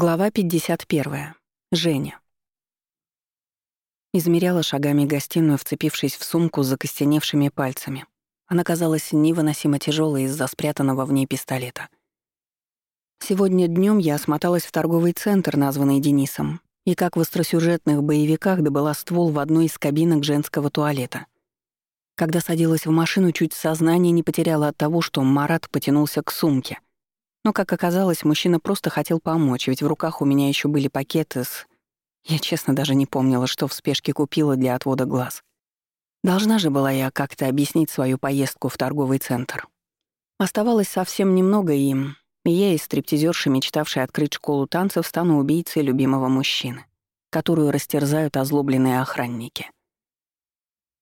Глава 51. Женя. Измеряла шагами гостиную, вцепившись в сумку с закостеневшими пальцами. Она казалась невыносимо тяжелой из-за спрятанного в ней пистолета. Сегодня днем я смоталась в торговый центр, названный Денисом, и как в остросюжетных боевиках добыла ствол в одной из кабинок женского туалета. Когда садилась в машину, чуть сознание не потеряла от того, что Марат потянулся к сумке — но, как оказалось, мужчина просто хотел помочь, ведь в руках у меня еще были пакеты с... Я честно даже не помнила, что в спешке купила для отвода глаз. Должна же была я как-то объяснить свою поездку в торговый центр. Оставалось совсем немного им, и я из стриптизерши, мечтавшей открыть школу танцев, стану убийцей любимого мужчины, которую растерзают озлобленные охранники.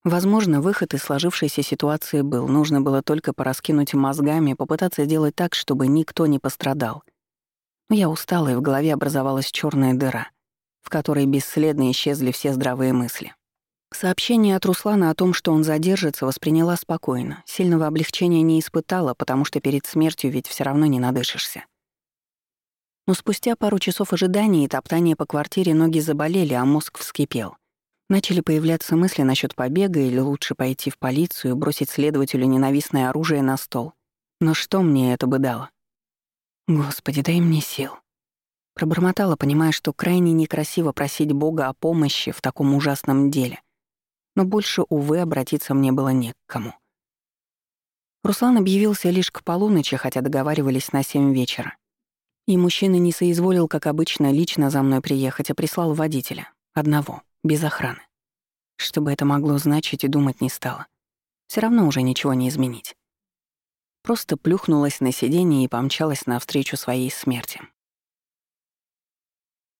Возможно, выход из сложившейся ситуации был, нужно было только пораскинуть мозгами, попытаться сделать так, чтобы никто не пострадал. Но я устала, и в голове образовалась черная дыра, в которой бесследно исчезли все здравые мысли. Сообщение от Руслана о том, что он задержится, восприняла спокойно, сильного облегчения не испытала, потому что перед смертью ведь все равно не надышишься. Но спустя пару часов ожидания и топтания по квартире ноги заболели, а мозг вскипел — Начали появляться мысли насчет побега или лучше пойти в полицию бросить следователю ненавистное оружие на стол. Но что мне это бы дало? Господи, дай мне сил. Пробормотала, понимая, что крайне некрасиво просить Бога о помощи в таком ужасном деле. Но больше, увы, обратиться мне было не к кому. Руслан объявился лишь к полуночи, хотя договаривались на семь вечера. И мужчина не соизволил, как обычно, лично за мной приехать, а прислал водителя. Одного без охраны. Что бы это могло значить, и думать не стало. Все равно уже ничего не изменить. Просто плюхнулась на сиденье и помчалась навстречу своей смерти.